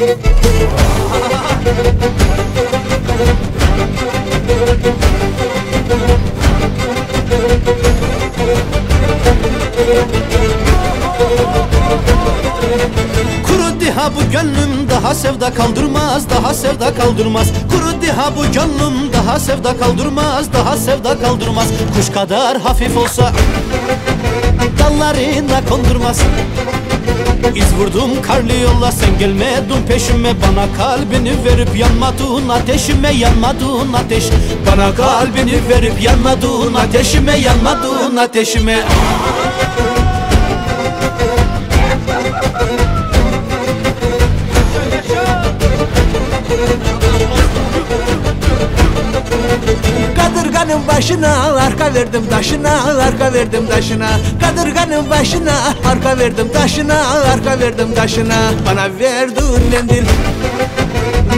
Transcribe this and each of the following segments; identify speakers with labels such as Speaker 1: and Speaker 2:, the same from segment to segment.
Speaker 1: Kuru diha bu gönlüm daha sevda kaldırmaz Daha sevda kaldırmaz. Kuru diha bu gönlüm daha sevda kaldırmaz Daha sevda kaldırmaz. Kuş kadar hafif olsa Dallarına kondurmaz İz vurdum karlı yolla sen gelmedin peşime. Bana kalbini verip yanmadın ateşime yanmadın ateş. Bana kalbini verip yanmadın ateşime yanmadın ateşime
Speaker 2: başına arka verdim taşına arka verdim taşına. Kadırganın başına arka verdim taşına arka verdim taşına. Bana verdin mendil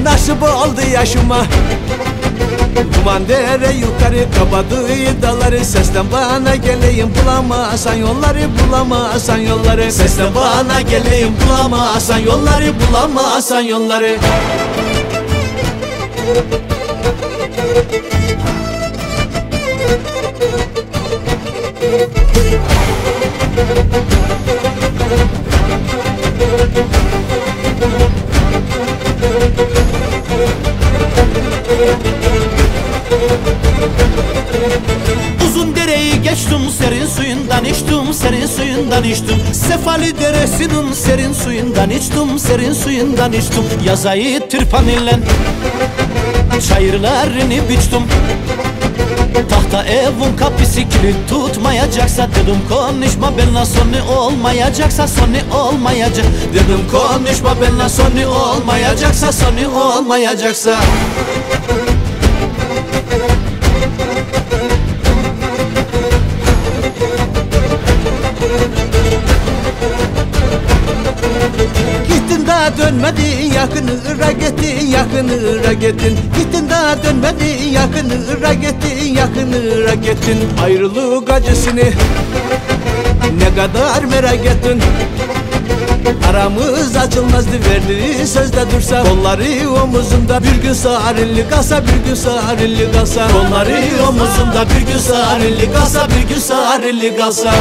Speaker 2: Nasip oldu yaşıma. Duman dere yukarı kapadı dağları. Sesten bana geleyim bulamazsan yolları bulamazsan yolları. Sesten bana geleyim bulamazsan yolları bulamazsan yolları
Speaker 1: Uzun dereyi geçtim serin suyundan içtim serin suyundan içtim. Sefali deresinin serin suyundan içtim serin suyundan içtim. Yazayı tırpan ile çayırlarını biçtim Tahta evin kapısı kilit tutmayacaksa Dedim konuşma benimle sonu olmayacaksa sonu olmayacak. Dedim konuşma benimle sonu olmayacaksa sonu olmayacaksa
Speaker 2: Daha dönmedin yakınıra gittin yakınıra gittin Gittin daha dönmedin yakınıra gittin yakınıra gittin Ayrılık acısını ne kadar merak ettin? Aramız açılmazdı verdiği sözde dursa. Kolları omuzumda bir gün sarılı kalsa bir gün sarılı kalsa
Speaker 1: Kolları omuzumda bir gün sarılı kalsa bir gün sarılı kalsa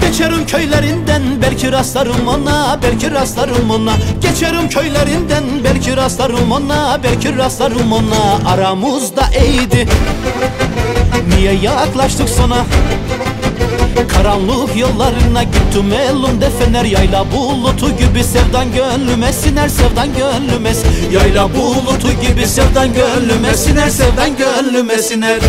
Speaker 1: Geçerim köylerinden belki rastlarım ona Belki rastlarım ona. Geçerim köylerinden belki rastlarım ona Belki rastlarım ona. Aramızda iyiydi Niye yaklaştık sana Karanlık yollarına gittim elimde fener Yayla bulutu gibi sevdan gönlüme siner Sevdan gönlüme. Yayla bulutu gibi sevdan gönlüme siner Sevdan gönlüme siner